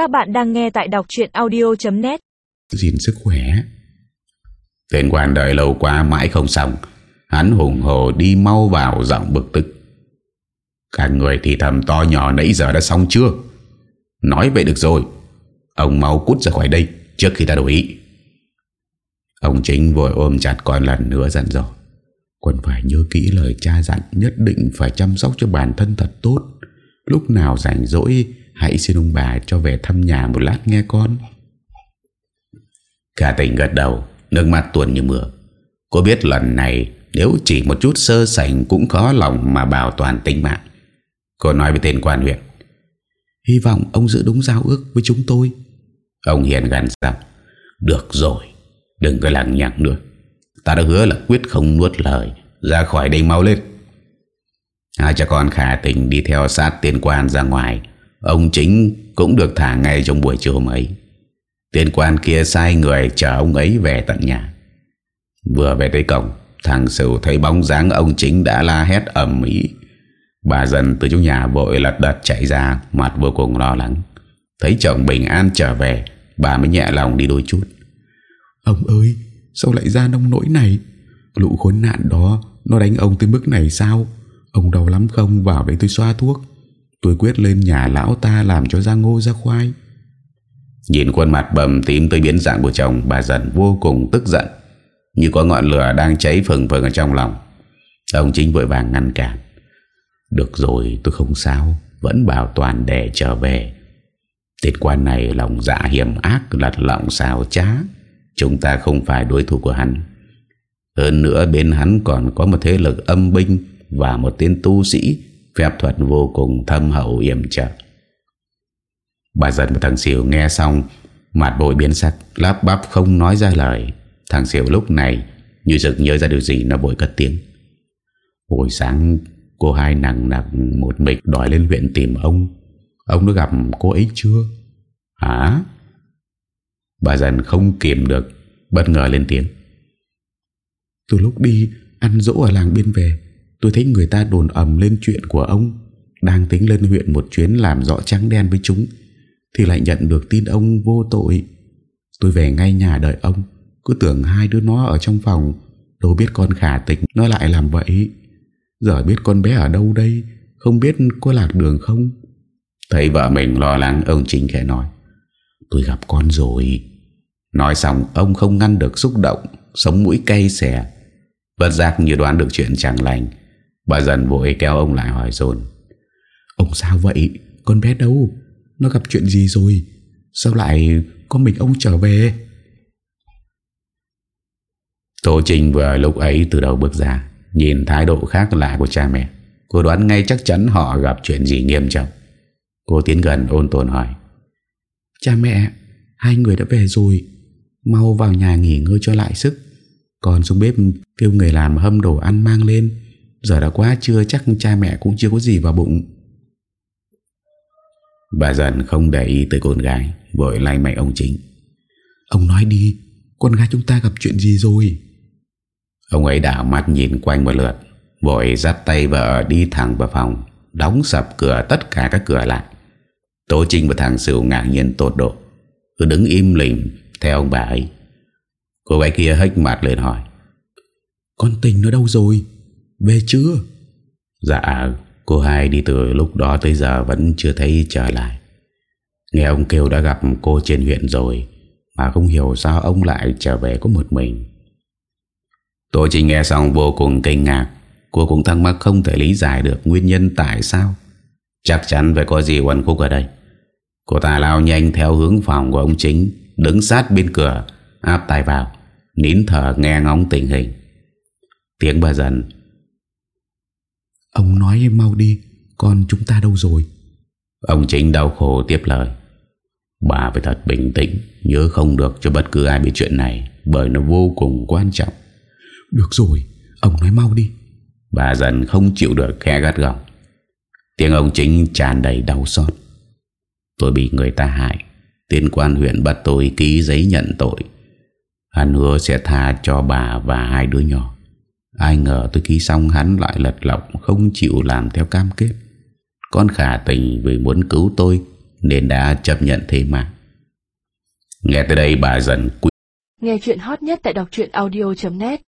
Các bạn đang nghe tại đọc chuyện audio.net gìn sức khỏe. Tên quan đợi lâu quá mãi không xong. Hắn hùng hồ đi mau vào giọng bực tức. Các người thì thầm to nhỏ nãy giờ đã xong chưa? Nói vậy được rồi. Ông mau cút ra khỏi đây Trước khi ta đổi ý. Ông chính vội ôm chặt con lần nữa dặn dò. Còn phải nhớ kỹ lời cha dặn Nhất định phải chăm sóc cho bản thân thật tốt. Lúc nào rảnh rỗi Hãy xin ông bà cho về thăm nhà một lát nghe con. Cả tỉnh gật đầu, Nước mắt tuôn như mưa. Cô biết lần này, Nếu chỉ một chút sơ sảnh Cũng khó lòng mà bảo toàn tính mạng. Cô nói với tên quan huyện, Hy vọng ông giữ đúng giao ước với chúng tôi. Ông Hiền gắn giọng, Được rồi, Đừng có lằng nhằng nữa. Ta đã hứa là quyết không nuốt lời, Ra khỏi đây mau lên. Hai cha con khả tình đi theo sát tiên quan ra ngoài. Ông chính cũng được thả ngay trong buổi chiều hôm ấy. Tiên quan kia sai người chở ông ấy về tận nhà. Vừa về tới cổng, Thằng Sửu thấy bóng dáng ông chính đã la hét ẩm ý Bà dần từ trong nhà vội lật đật chạy ra, Mặt vô cùng lo lắng. Thấy chồng bình an trở về, Bà mới nhẹ lòng đi đôi chút. Ông ơi, Sao lại ra nông nỗi này? Lũ khốn nạn đó, Nó đánh ông tới mức này sao? Ông đau lắm không? Vào đây tôi xoa thuốc. Tôi quyết lên nhà lão ta làm cho ra ngô ra khoai. Nhìn khuôn mặt bầm tím tới biến dạng của chồng, Bà dần vô cùng, tức giận. Như có ngọn lửa đang cháy phừng phừng ở trong lòng. Ông chính vội vàng ngăn cản. Được rồi, tôi không sao, Vẫn bảo toàn để trở về. Tiết quan này lòng dạ hiểm ác, Lật lọng xào trá. Chúng ta không phải đối thủ của hắn. Hơn nữa bên hắn còn có một thế lực âm binh Và một tên tu sĩ Phép thuật vô cùng thâm hậu, yểm trợ. Bà giật và thằng xỉu nghe xong, Mặt bội biến sắc, Lắp bắp không nói ra lời. Thằng xỉu lúc này Như sực nhớ ra điều gì nó bội cất tiếng. Hồi sáng, cô hai nặng nặng một mịch đòi lên huyện tìm ông. Ông đã gặp cô ấy chưa? Hả? Bà dần không kiềm được, Bất ngờ lên tiếng. Từ lúc đi, ăn dỗ ở làng biên về Tôi thấy người ta đồn ẩm lên chuyện của ông, Đang tính lên huyện một chuyến làm rõ trắng đen với chúng, Thì lại nhận được tin ông vô tội. Tôi về ngay nhà đợi ông, Cứ tưởng hai đứa nó ở trong phòng, Đâu biết con khả tịch nó lại làm vậy. Giờ biết con bé ở đâu đây, Không biết có lạc đường không? Thấy vợ mình lo lắng, Ông Chính khẽ nói, Tôi gặp con rồi. Nói xong, ông không ngăn được xúc động, Sống mũi cay xẻ Bất giác như đoán được chuyện chẳng lành Bà dần vội kéo ông lại hỏi dồn. Ông sao vậy? Con bé đâu? Nó gặp chuyện gì rồi? Sao lại có mình ông trở về? Tô Trinh vừa lúc ấy từ đầu bước ra, Nhìn thái độ khác lạ của cha mẹ. Cô đoán ngay chắc chắn họ gặp chuyện gì nghiêm trọng. Cô tiến gần ôn tồn hỏi. Cha mẹ, Hai người đã về rồi. Mau vào nhà nghỉ ngơi cho lại sức. Còn xuống bếp kêu người làm hâm đồ ăn mang lên. Giờ đã quá chưa chắc cha mẹ cũng chưa có gì vào bụng. Bà dần không để ý tới con gái, Vội lay mạnh ông chính. Ông nói đi, Con gái chúng ta gặp chuyện gì rồi? Ông ấy đảo mắt nhìn quanh một lượt, Vội dắt tay vợ đi thẳng vào phòng, Đóng sập cửa tất cả các cửa lại. Tố Trinh và thằng Sửu ngạc nhiên tột độ, Cứ đứng im lìm Theo ông bà ấy. Cô gái kia hếch mặt lên hỏi, Con tình nó đâu rồi? Về chưa? Dạ cô hai đi từ lúc đó tới giờ Vẫn chưa thấy trở lại. Nghe ông kêu đã gặp cô trên huyện rồi Mà không hiểu sao ông lại trở về có một mình. Tôi chỉ nghe xong vô cùng kinh ngạc. Cô cũng thắc mắc không thể lý giải được Nguyên nhân tại sao. Chắc chắn phải có gì quần khúc ở đây. Cô ta lao nhanh theo hướng phòng của ông chính Đứng sát bên cửa Áp tay vào Nín thở nghe ngóng tình hình. Tiếng bà dần Ông nói mau đi Con chúng ta đâu rồi? Ông chính đau khổ tiếp lời. Bà phải thật bình tĩnh Nhớ không được cho bất cứ ai biết chuyện này Bởi nó vô cùng quan trọng. Được rồi Ông nói mau đi. Bà dần không chịu được khẽ gắt gỏng. Tiếng ông chính tràn đầy đau xót. Tôi bị người ta hại. Tiên quan huyện bắt tôi ký giấy nhận tội. Hắn hứa sẽ tha cho bà và hai đứa nhỏ Ai ngờ tôi ký xong hắn lại lật lọc Không chịu làm theo cam kết. Con khả tình vì muốn cứu tôi Nên đã chấp nhận thế mà Nghe tới đây, bà dần quý Nghe chuyện hot nhất tại đọc audio.net